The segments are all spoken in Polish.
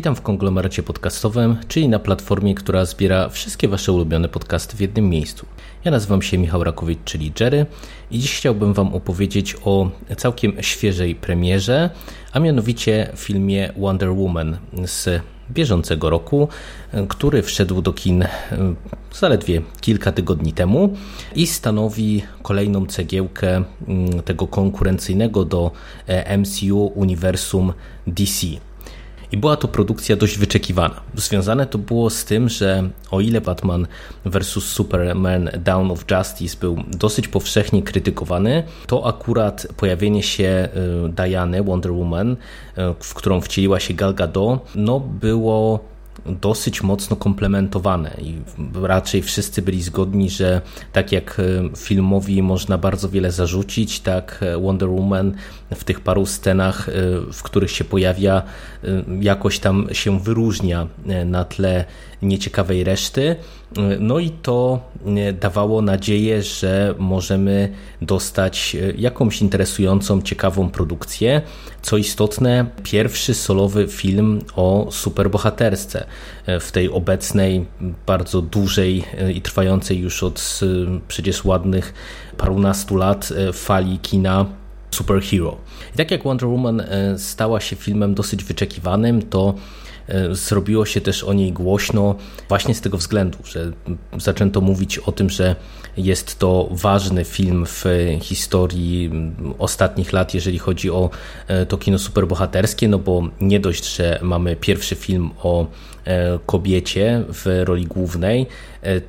Witam w konglomeracie podcastowym, czyli na platformie, która zbiera wszystkie Wasze ulubione podcasty w jednym miejscu. Ja nazywam się Michał Rakowicz, czyli Jerry i dziś chciałbym Wam opowiedzieć o całkiem świeżej premierze, a mianowicie filmie Wonder Woman z bieżącego roku, który wszedł do kin zaledwie kilka tygodni temu i stanowi kolejną cegiełkę tego konkurencyjnego do MCU uniwersum DC. I była to produkcja dość wyczekiwana. Związane to było z tym, że o ile Batman vs. Superman Dawn of Justice był dosyć powszechnie krytykowany, to akurat pojawienie się y, Diany, Wonder Woman, y, w którą wcieliła się Gal Gadot, no było dosyć mocno komplementowane i raczej wszyscy byli zgodni, że tak jak e, filmowi można bardzo wiele zarzucić, tak e, Wonder Woman w tych paru scenach, e, w których się pojawia, jakoś tam się wyróżnia na tle nieciekawej reszty. No i to dawało nadzieję, że możemy dostać jakąś interesującą, ciekawą produkcję. Co istotne, pierwszy solowy film o superbohaterce w tej obecnej, bardzo dużej i trwającej już od przecież ładnych parunastu lat fali kina superhero. I tak jak Wonder Woman stała się filmem dosyć wyczekiwanym, to E, zrobiło się też o niej głośno właśnie z tego względu, że zaczęto mówić o tym, że jest to ważny film w historii ostatnich lat, jeżeli chodzi o e, to kino superbohaterskie, no bo nie dość, że mamy pierwszy film o e, kobiecie w roli głównej,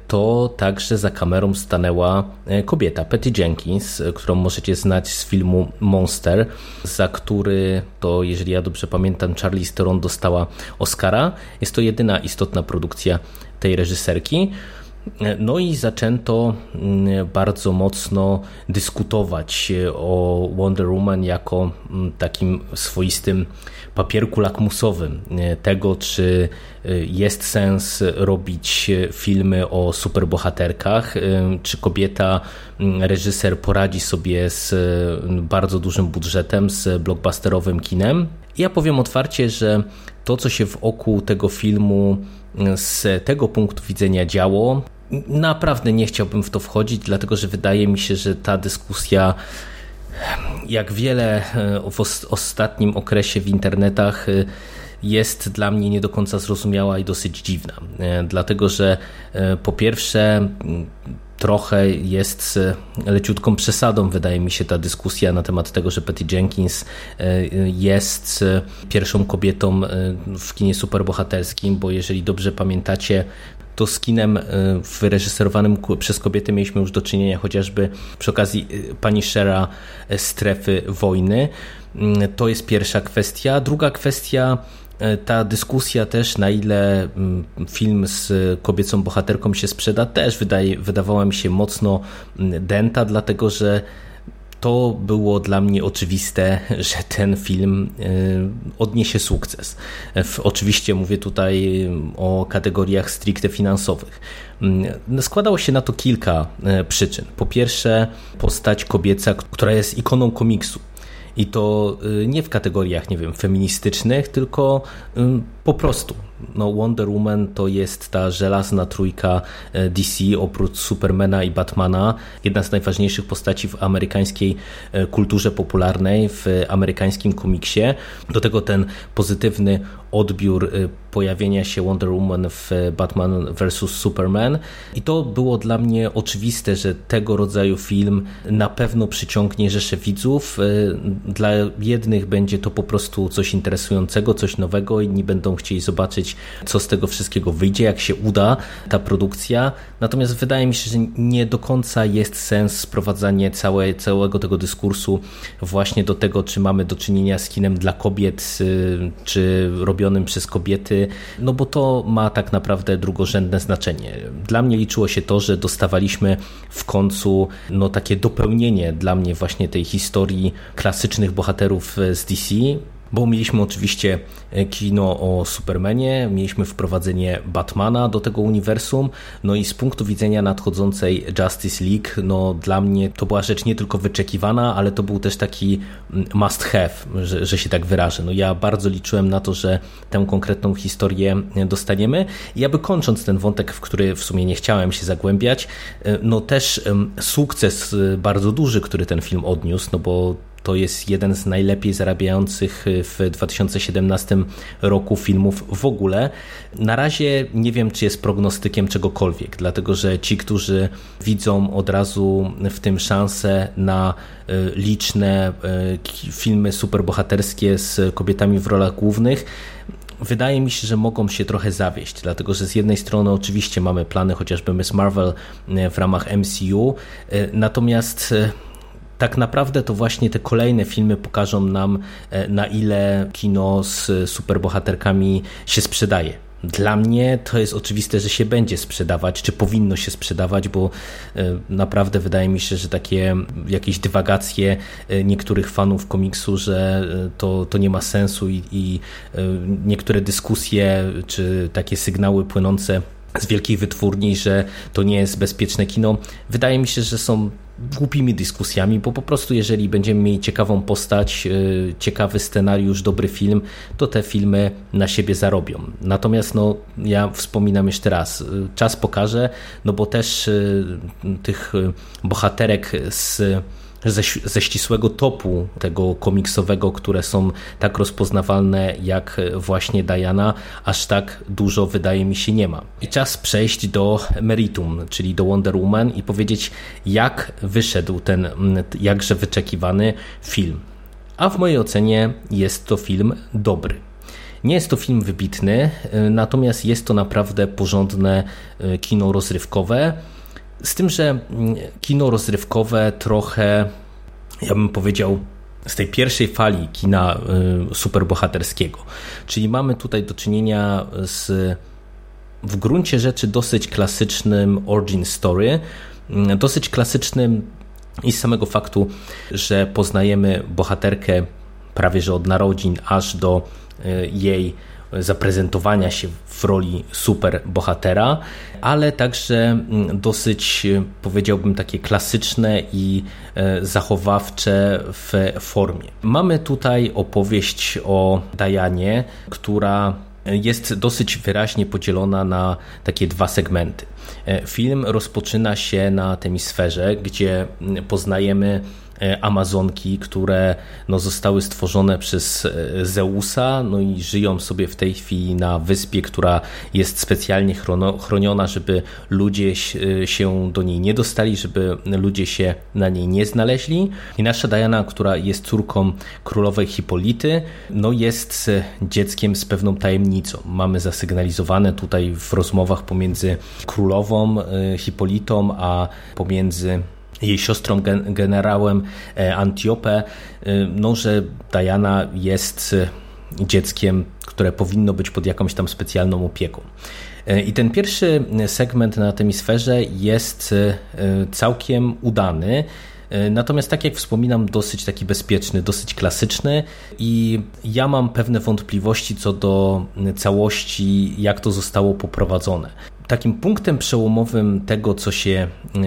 to także za kamerą stanęła kobieta, Patty Jenkins, którą możecie znać z filmu Monster, za który to, jeżeli ja dobrze pamiętam, Charlie Theron dostała Oscara. Jest to jedyna istotna produkcja tej reżyserki. No i zaczęto mm, bardzo mocno dyskutować o Wonder Woman jako mm, takim swoistym papierku lakmusowym tego, czy y, jest sens robić filmy o superbohaterkach, y, czy kobieta, reżyser poradzi sobie z bardzo dużym budżetem, z blockbusterowym kinem. Ja powiem otwarcie, że to, co się wokół tego filmu z tego punktu widzenia działo, naprawdę nie chciałbym w to wchodzić, dlatego że wydaje mi się, że ta dyskusja jak wiele e, w ostatnim okresie w internetach e, jest dla mnie nie do końca zrozumiała i dosyć dziwna. E, dlatego, że po pierwsze trochę jest leciutką przesadą, wydaje mi się, ta dyskusja na temat tego, że Patty Jenkins jest pierwszą kobietą w kinie superbohaterskim, bo jeżeli dobrze pamiętacie, to z kinem e, wyreżyserowanym przez kobiety mieliśmy już do czynienia chociażby przy okazji e, pani Shera e, Strefy Wojny. Mm, to jest pierwsza kwestia. Druga kwestia ta dyskusja też, na ile mm, film z kobiecą bohaterką się sprzeda, też wydaje, wydawała mi się mocno mm, dęta, dlatego że to było dla mnie oczywiste, że ten film y, odniesie sukces. Oczywiście mówię tutaj o kategoriach stricte finansowych. Mm, składało się na to kilka y, przyczyn. Po pierwsze, postać kobieca, która jest ikoną komiksu. I to y, nie w kategoriach, nie wiem, feministycznych, tylko po prostu no Wonder Woman to jest ta żelazna trójka e, DC oprócz Supermana i Batmana, jedna z najważniejszych postaci w amerykańskiej e, kulturze popularnej, w amerykańskim komiksie. Do tego ten pozytywny odbiór y, pojawienia się Wonder Woman w Batman vs. Superman. I to było dla mnie oczywiste, że tego rodzaju film na pewno przyciągnie rzesze widzów. Dla jednych będzie to po prostu coś interesującego, coś nowego, inni będą chcieli zobaczyć, co z tego wszystkiego wyjdzie, jak się uda ta produkcja. Natomiast wydaje mi się, że nie do końca jest sens sprowadzanie całe, całego tego dyskursu właśnie do tego, czy mamy do czynienia z kinem dla kobiet, y, czy robionym przez kobiety, no bo to ma tak naprawdę drugorzędne znaczenie. Dla mnie liczyło się to, że dostawaliśmy w końcu no, takie dopełnienie dla mnie właśnie tej historii klasycznych bohaterów z DC, bo mieliśmy oczywiście e, kino o Supermanie, mieliśmy wprowadzenie Batmana do tego uniwersum, no i z punktu widzenia nadchodzącej Justice League, no dla mnie to była rzecz nie tylko wyczekiwana, ale to był też taki mm, must have, że, że się tak wyrażę. No ja bardzo liczyłem na to, że tę konkretną historię e, dostaniemy i aby kończąc ten wątek, w który w sumie nie chciałem się zagłębiać, e, no też sukces bardzo duży, który ten film odniósł, no bo to jest jeden z najlepiej zarabiających w 2017 roku filmów w ogóle. Na razie nie wiem, czy jest prognostykiem czegokolwiek, dlatego że ci, którzy widzą od razu w tym szansę na e, liczne e, filmy superbohaterskie z kobietami w rolach głównych, wydaje mi się, że mogą się trochę zawieść, dlatego że z jednej strony oczywiście mamy plany chociażby Miss Marvel w ramach MCU, natomiast tak naprawdę to właśnie te kolejne filmy pokażą nam, e, na ile kino z superbohaterkami się sprzedaje. Dla mnie to jest oczywiste, że się będzie sprzedawać, czy powinno się sprzedawać, bo e, naprawdę wydaje mi się, że takie jakieś dywagacje e, niektórych fanów komiksu, że to, to nie ma sensu i, i niektóre dyskusje, czy takie sygnały płynące z wielkiej wytwórni, że to nie jest bezpieczne kino, wydaje mi się, że są głupimi dyskusjami, bo po prostu jeżeli będziemy mieli ciekawą postać, e, ciekawy scenariusz, dobry film, to te filmy na siebie zarobią. Natomiast no, ja wspominam jeszcze raz, e, czas pokaże, no bo też e, tych bohaterek z ze, ze ścisłego topu tego komiksowego, które są tak rozpoznawalne jak właśnie Diana, aż tak dużo wydaje mi się nie ma. I czas przejść do meritum, czyli do Wonder Woman i powiedzieć jak wyszedł ten jakże wyczekiwany film. A w mojej ocenie jest to film dobry. Nie jest to film wybitny, natomiast jest to naprawdę porządne e, kino rozrywkowe z tym, że mm, kino rozrywkowe trochę, ja bym powiedział, z tej pierwszej fali kina y, superbohaterskiego. Czyli mamy tutaj do czynienia z w gruncie rzeczy dosyć klasycznym origin story, mm, dosyć klasycznym i z samego faktu, że poznajemy bohaterkę prawie że od narodzin aż do y, jej zaprezentowania się w roli super bohatera, ale także mm, dosyć powiedziałbym takie klasyczne i e, zachowawcze w formie. Mamy tutaj opowieść o Dajanie, która jest dosyć wyraźnie podzielona na takie dwa segmenty. E, film rozpoczyna się na temisferze, gdzie mm, poznajemy Amazonki, które no, zostały stworzone przez e, Zeusa no i żyją sobie w tej chwili na wyspie, która jest specjalnie chroniona, żeby ludzie e, się do niej nie dostali, żeby ludzie się na niej nie znaleźli. I nasza Diana, która jest córką królowej Hipolity, no jest dzieckiem z pewną tajemnicą. Mamy zasygnalizowane tutaj w rozmowach pomiędzy królową Hipolitą, a pomiędzy jej siostrą generałem e, Antiopę, e, no, że Diana jest e, dzieckiem, które powinno być pod jakąś tam specjalną opieką. I ten pierwszy segment na temisferze jest całkiem udany. Natomiast, tak jak wspominam, dosyć taki bezpieczny, dosyć klasyczny i ja mam pewne wątpliwości co do całości, jak to zostało poprowadzone. Takim punktem przełomowym tego, co się e,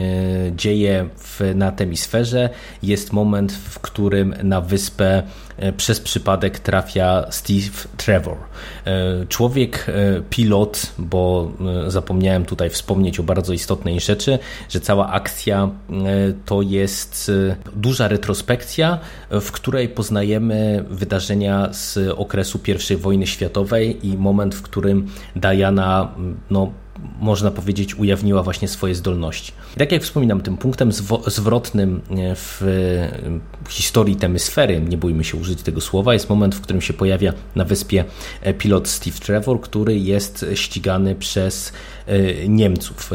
dzieje w, na temisferze, jest moment, w którym na wyspę e, przez przypadek trafia Steve Trevor. E, człowiek pilot, bo zapomniałem tutaj wspomnieć o bardzo istotnej rzeczy, że cała akcja to jest duża retrospekcja, w której poznajemy wydarzenia z okresu I wojny światowej i moment, w którym Diana no, można powiedzieć, ujawniła właśnie swoje zdolności. Tak jak wspominam, tym punktem zwrotnym w historii Temisfery, nie bójmy się użyć tego słowa, jest moment, w którym się pojawia na wyspie pilot Steve Trevor, który jest ścigany przez Niemców.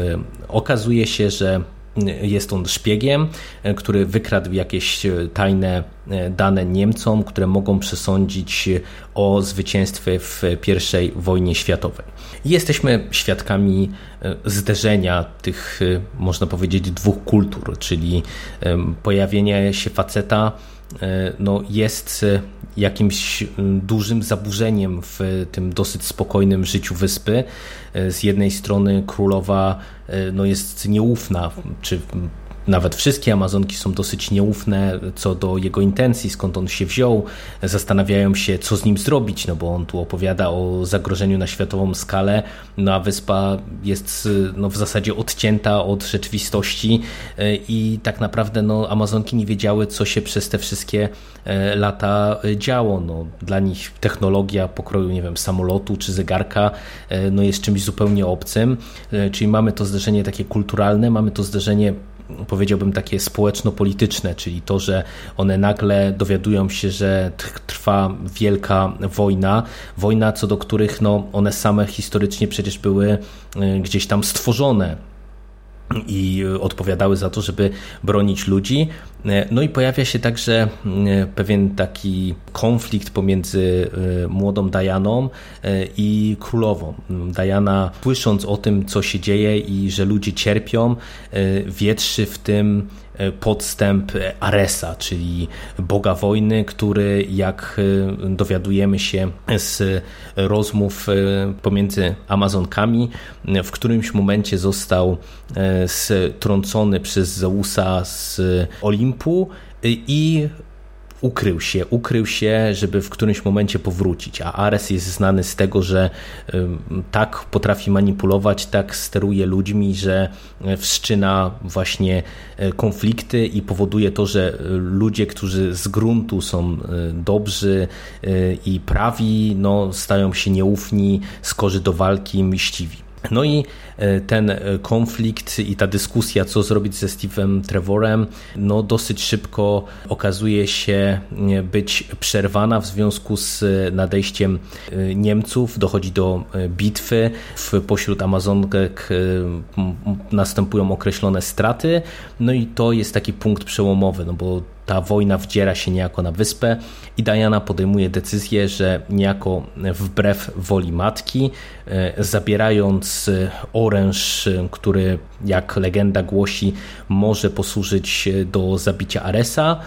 Okazuje się, że jest on szpiegiem, e, który wykradł jakieś e, tajne e, dane Niemcom, które mogą przesądzić o zwycięstwie w I wojnie światowej. Jesteśmy świadkami zderzenia tych, można powiedzieć, dwóch kultur, czyli pojawienia się faceta no, jest jakimś dużym zaburzeniem w tym dosyć spokojnym życiu wyspy. Z jednej strony królowa no, jest nieufna, czy nawet wszystkie Amazonki są dosyć nieufne co do jego intencji, skąd on się wziął. Zastanawiają się, co z nim zrobić, no bo on tu opowiada o zagrożeniu na światową skalę, no a wyspa jest no, w zasadzie odcięta od rzeczywistości i tak naprawdę no, Amazonki nie wiedziały, co się przez te wszystkie e, lata działo. No, dla nich technologia pokroju, nie wiem, samolotu czy zegarka e, no, jest czymś zupełnie obcym, e, czyli mamy to zderzenie takie kulturalne, mamy to zderzenie powiedziałbym takie społeczno-polityczne, czyli to, że one nagle dowiadują się, że trwa wielka wojna, wojna co do których no, one same historycznie przecież były y, gdzieś tam stworzone i odpowiadały za to, żeby bronić ludzi. No i pojawia się także e, pewien taki konflikt pomiędzy e, młodą Dianą e, i królową. Diana, słysząc o tym, co się dzieje i że ludzie cierpią, wietrzy w tym E, podstęp Aresa, czyli boga wojny, który jak e, dowiadujemy się z rozmów e, pomiędzy Amazonkami, w którymś momencie został strącony przez Zeusa z Olimpu i ukrył się, ukrył się, żeby w którymś momencie powrócić. A Ares jest znany z tego, że tak potrafi manipulować, tak steruje ludźmi, że e, wszczyna właśnie e, konflikty i powoduje to, że e, ludzie, którzy z gruntu są dobrzy i prawi, no, stają się nieufni, skorzy do walki, mściwi. No i e, ten e, konflikt i ta dyskusja, co zrobić ze Steve'em Trevorem, no dosyć szybko okazuje się e, być przerwana w związku z nadejściem Niemców. Dochodzi do bitwy. W, pośród Amazonek następują określone straty. No i to jest taki punkt przełomowy, no bo ta wojna wdziera się niejako na wyspę i Diana podejmuje decyzję, że niejako wbrew woli matki, e, zabierając oręż, który jak legenda głosi może posłużyć do zabicia Aresa,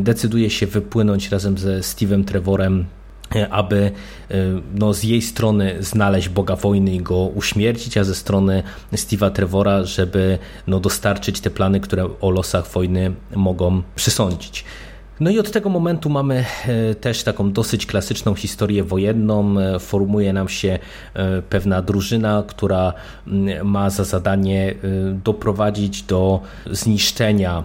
decyduje się wypłynąć razem ze Steve'em Trevorem E, aby e, no, z jej strony znaleźć Boga wojny i go uśmiercić, a ze strony Steve'a Trevora, żeby no, dostarczyć te plany, które o losach wojny mogą przysądzić. No i od tego momentu mamy e, też taką dosyć klasyczną historię wojenną. Formuje nam się pewna drużyna, która ma za zadanie doprowadzić do zniszczenia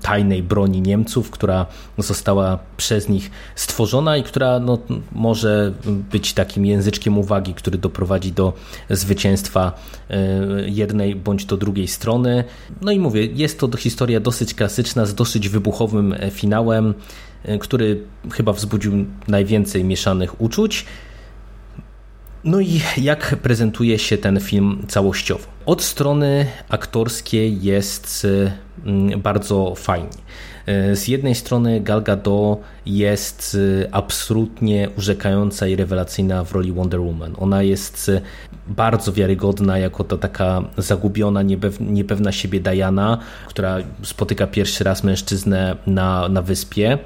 tajnej broni Niemców, która została przez nich stworzona i która no, może być takim języczkiem uwagi, który doprowadzi do zwycięstwa e, jednej bądź do drugiej strony. No i mówię, jest to historia dosyć klasyczna, z dosyć wybuchowym e, finałem, e, który chyba wzbudził najwięcej mieszanych uczuć. No i jak prezentuje się ten film całościowo? Od strony aktorskiej jest mm, bardzo fajnie. E, z jednej strony Gal Gadot jest e, absolutnie urzekająca i rewelacyjna w roli Wonder Woman. Ona jest e, bardzo wiarygodna jako ta taka zagubiona, niepewna siebie Diana, która spotyka pierwszy raz mężczyznę na, na wyspie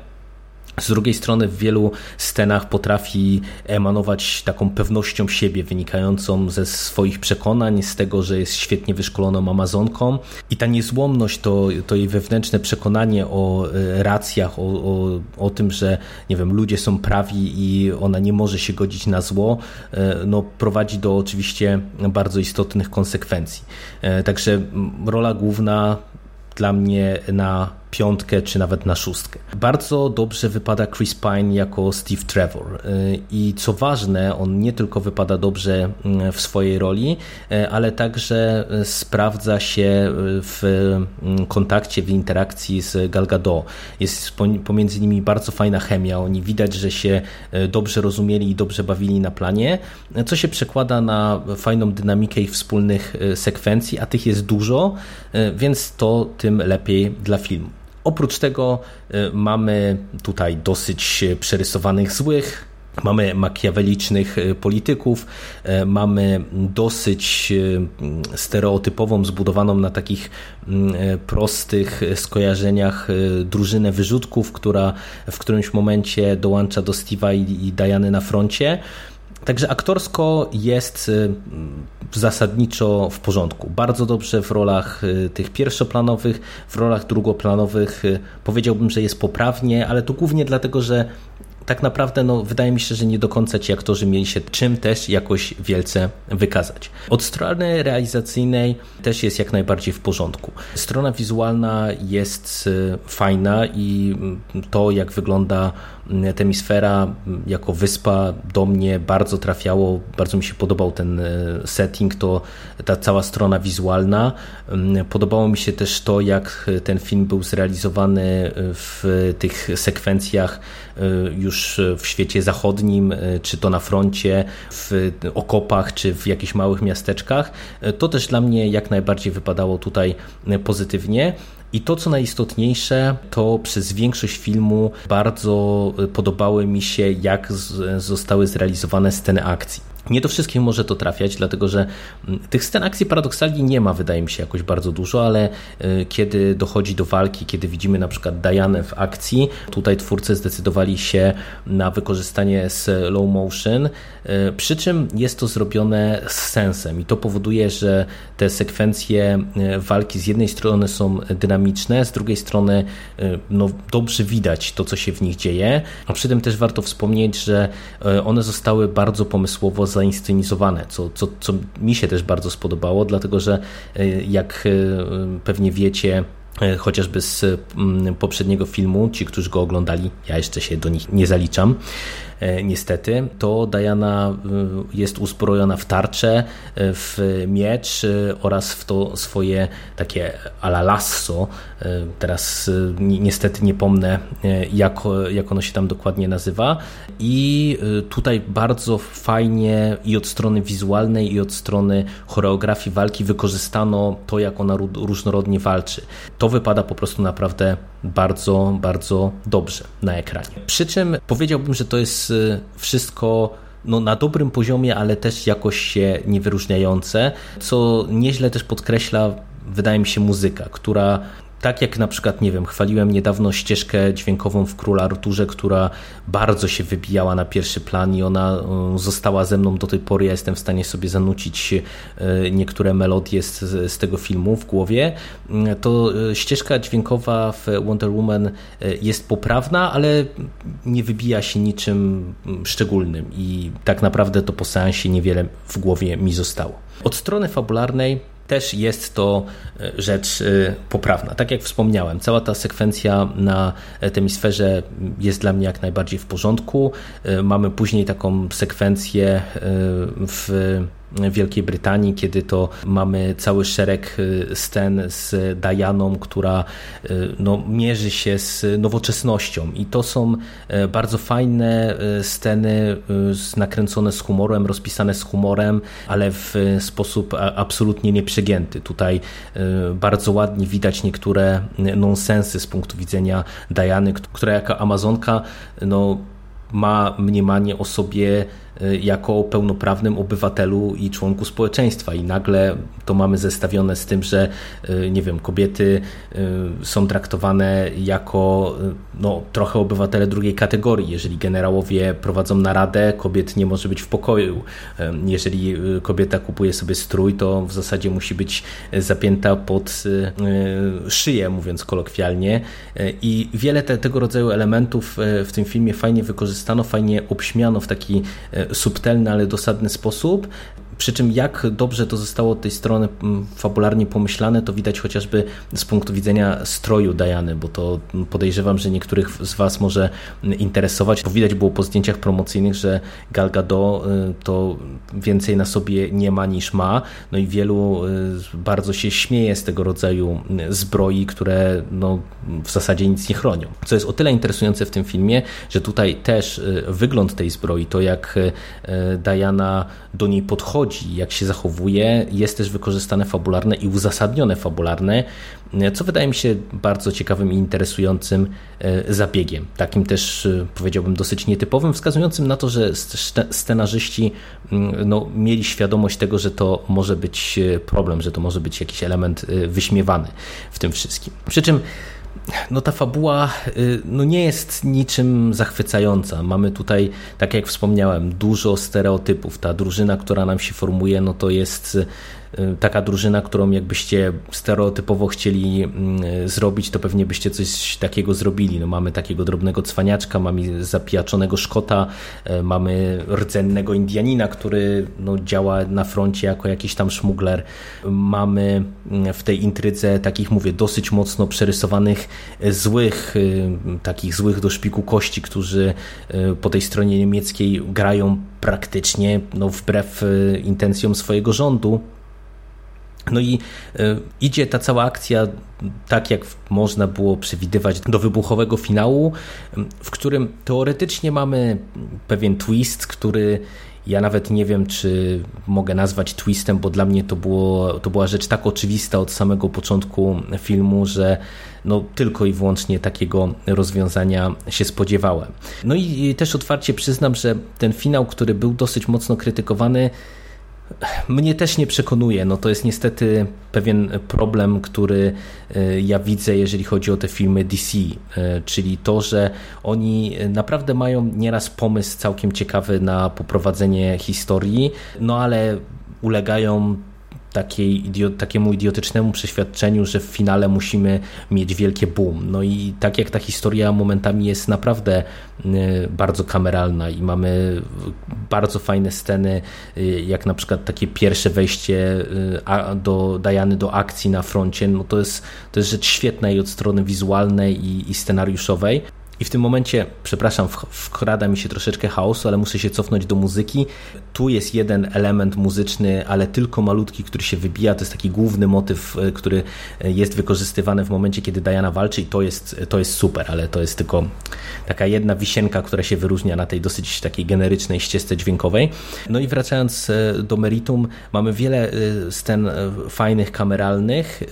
z drugiej strony w wielu scenach potrafi emanować taką pewnością siebie wynikającą ze swoich przekonań, z tego, że jest świetnie wyszkoloną Amazonką i ta niezłomność, to, to jej wewnętrzne przekonanie o e, racjach, o, o, o tym, że nie wiem, ludzie są prawi i ona nie może się godzić na zło, e, no, prowadzi do oczywiście bardzo istotnych konsekwencji. E, także rola główna dla mnie na piątkę czy nawet na szóstkę. Bardzo dobrze wypada Chris Pine jako Steve Trevor i co ważne, on nie tylko wypada dobrze mm, w swojej roli, ale także sprawdza się w mm, kontakcie, w interakcji z Gal Gadot. Jest pomiędzy nimi bardzo fajna chemia, oni widać, że się dobrze rozumieli i dobrze bawili na planie, co się przekłada na fajną dynamikę ich wspólnych sekwencji, a tych jest dużo, więc to tym lepiej dla filmu. Oprócz tego y, mamy tutaj dosyć przerysowanych złych, Mamy makiawelicznych y, polityków, y, mamy dosyć stereotypową, zbudowaną na takich prostych skojarzeniach drużynę wyrzutków, która w którymś momencie dołącza do Steve'a i Diany na froncie. Także aktorsko jest y, zasadniczo w porządku. Bardzo dobrze w rolach y, tych pierwszoplanowych, w rolach drugoplanowych y, powiedziałbym, że jest poprawnie, ale to głównie dlatego, że tak naprawdę no, wydaje mi się, że nie do końca ci aktorzy mieli się czym też jakoś wielce wykazać. Od strony realizacyjnej też jest jak najbardziej w porządku. Strona wizualna jest fajna i to jak wygląda Temisfera jako wyspa do mnie bardzo trafiało, bardzo mi się podobał ten e, setting, to ta cała strona wizualna. Mm, podobało mi się też to, jak ten film był zrealizowany w tych sekwencjach e, już w świecie zachodnim, e, czy to na froncie, w okopach, czy w jakichś małych miasteczkach. To też dla mnie jak najbardziej wypadało tutaj pozytywnie. I to, co najistotniejsze, to przez większość filmu bardzo podobały mi się, jak zostały zrealizowane sceny akcji. Nie do wszystkich może to trafiać, dlatego że mm, tych scen akcji paradoksalnie nie ma, wydaje mi się, jakoś bardzo dużo, ale y, kiedy dochodzi do walki, kiedy widzimy na przykład Dianę w akcji, tutaj twórcy zdecydowali się na wykorzystanie slow motion, y, przy czym jest to zrobione z sensem i to powoduje, że te sekwencje y, walki z jednej strony są dynamiczne, z drugiej strony no, dobrze widać to, co się w nich dzieje, a przy tym też warto wspomnieć, że one zostały bardzo pomysłowo zainscenizowane, co, co, co mi się też bardzo spodobało, dlatego że e, jak e, pewnie wiecie, e, chociażby z mm, poprzedniego filmu, ci, którzy go oglądali, ja jeszcze się do nich nie zaliczam, niestety, to Diana jest uzbrojona w tarczę, w miecz oraz w to swoje takie ala lasso. Teraz niestety nie pomnę, jak, jak ono się tam dokładnie nazywa. I tutaj bardzo fajnie i od strony wizualnej, i od strony choreografii walki wykorzystano to, jak ona różnorodnie walczy. To wypada po prostu naprawdę bardzo, bardzo dobrze na ekranie. Przy czym powiedziałbym, że to jest wszystko no, na dobrym poziomie, ale też jakoś się niewyróżniające, co nieźle też podkreśla, wydaje mi się, muzyka, która tak jak na przykład, nie wiem, chwaliłem niedawno ścieżkę dźwiękową w Króla Arturze, która bardzo się wybijała na pierwszy plan i ona e, została ze mną do tej pory. Ja jestem w stanie sobie zanucić e, niektóre melodie z, z tego filmu w głowie. Mm, to ścieżka dźwiękowa w Wonder Woman jest poprawna, ale nie wybija się niczym mm, szczególnym i tak naprawdę to po seansie niewiele w głowie mi zostało. Od strony fabularnej też jest to e, rzecz e, poprawna. Tak jak wspomniałem, cała ta sekwencja na temisferze jest dla mnie jak najbardziej w porządku. E, mamy później taką sekwencję w Wielkiej Brytanii, kiedy to mamy cały szereg y, scen z Dianą, która y, no, mierzy się z nowoczesnością i to są y, bardzo fajne sceny nakręcone z humorem, rozpisane z humorem, ale w sposób absolutnie nieprzegięty. Tutaj bardzo ładnie widać niektóre nonsensy z punktu widzenia Diany, która jako Amazonka no, ma mniemanie o sobie Y, jako pełnoprawnym obywatelu i członku społeczeństwa i nagle to mamy zestawione z tym, że y, nie wiem, kobiety y, są traktowane jako no, trochę obywatele drugiej kategorii. Jeżeli generałowie prowadzą naradę, kobiet nie może być w pokoju. Jeżeli kobieta kupuje sobie strój, to w zasadzie musi być zapięta pod szyję, mówiąc kolokwialnie. I wiele te, tego rodzaju elementów w tym filmie fajnie wykorzystano, fajnie obśmiano w taki subtelny, ale dosadny sposób. Przy czym jak dobrze to zostało od tej strony mm, fabularnie pomyślane, to widać chociażby z punktu widzenia stroju Diany, bo to podejrzewam, że niektórych z Was może interesować, bo widać było po zdjęciach promocyjnych, że Gal Gadot y, to więcej na sobie nie ma niż ma, no i wielu y, bardzo się śmieje z tego rodzaju zbroi, które no, w zasadzie nic nie chronią. Co jest o tyle interesujące w tym filmie, że tutaj też y, wygląd tej zbroi, to jak Diana do niej podchodzi, jak się zachowuje, jest też wykorzystane fabularne i uzasadnione fabularne, co wydaje mi się bardzo ciekawym i interesującym e, zabiegiem. Takim też e, powiedziałbym dosyć nietypowym, wskazującym na to, że scenarzyści mm, no, mieli świadomość tego, że to może być e, problem, że to może być jakiś element wyśmiewany w tym wszystkim. Przy czym no ta fabuła no nie jest niczym zachwycająca. Mamy tutaj, tak jak wspomniałem, dużo stereotypów. Ta drużyna, która nam się formuje, no to jest Y, taka drużyna, którą jakbyście stereotypowo chcieli mm, zrobić, to pewnie byście coś takiego zrobili. No, mamy takiego drobnego cwaniaczka, mamy zapijaczonego Szkota, y, mamy rdzennego Indianina, który no, działa na froncie jako jakiś tam szmugler. Mamy mm, w tej intrydze takich, mówię, dosyć mocno przerysowanych y, złych, takich złych do szpiku kości, którzy po tej stronie niemieckiej grają praktycznie no, wbrew intencjom swojego rządu. No i y, idzie ta cała akcja tak, jak można było przewidywać, do wybuchowego finału, w którym teoretycznie mamy pewien twist, który ja nawet nie wiem, czy mogę nazwać twistem, bo dla mnie to, było, to była rzecz tak oczywista od samego początku filmu, że no, tylko i wyłącznie takiego rozwiązania się spodziewałem. No i też otwarcie przyznam, że ten finał, który był dosyć mocno krytykowany, mnie też nie przekonuje. No to jest niestety pewien problem, który e, ja widzę, jeżeli chodzi o te filmy DC, e, czyli to, że oni naprawdę mają nieraz pomysł całkiem ciekawy na poprowadzenie historii, no ale ulegają takiej, takiemu idiotycznemu przeświadczeniu, że w finale musimy mieć wielkie boom. No i tak jak ta historia momentami jest naprawdę y, bardzo kameralna i mamy bardzo fajne sceny, y, jak na przykład takie pierwsze wejście y, do Dajany do akcji na froncie, no to jest, to jest rzecz świetna i od strony wizualnej i, i scenariuszowej. I w tym momencie, przepraszam, wkrada mi się troszeczkę chaosu, ale muszę się cofnąć do muzyki. Tu jest jeden element muzyczny, ale tylko malutki, który się wybija. To jest taki główny motyw, e, który e, jest wykorzystywany w momencie, kiedy Diana walczy i to jest, to jest super, ale to jest tylko taka jedna wisienka, która się wyróżnia na tej dosyć takiej generycznej ścieżce dźwiękowej. No i wracając e, do meritum, mamy wiele scen fajnych, kameralnych,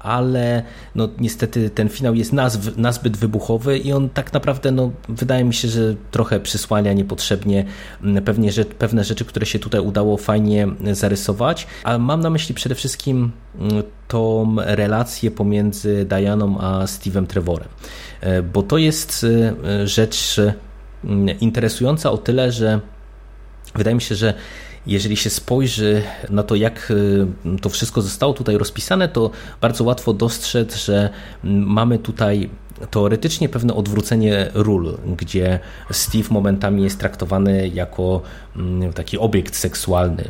ale no niestety ten finał jest nazw, nazbyt wybuchowy i on tak naprawdę no, wydaje mi się, że trochę przysłania niepotrzebnie mm, pewnie, że, pewne rzeczy, które się tutaj udało fajnie zarysować, a mam na myśli przede wszystkim mm, tą relację pomiędzy Dianą a Steve'em Trevorem, e, bo to jest e, rzecz mm, interesująca o tyle, że wydaje mi się, że jeżeli się spojrzy na to, jak e, to wszystko zostało tutaj rozpisane, to bardzo łatwo dostrzec, że mamy tutaj teoretycznie pewne odwrócenie ról, gdzie Steve momentami jest traktowany jako mm, taki obiekt seksualny.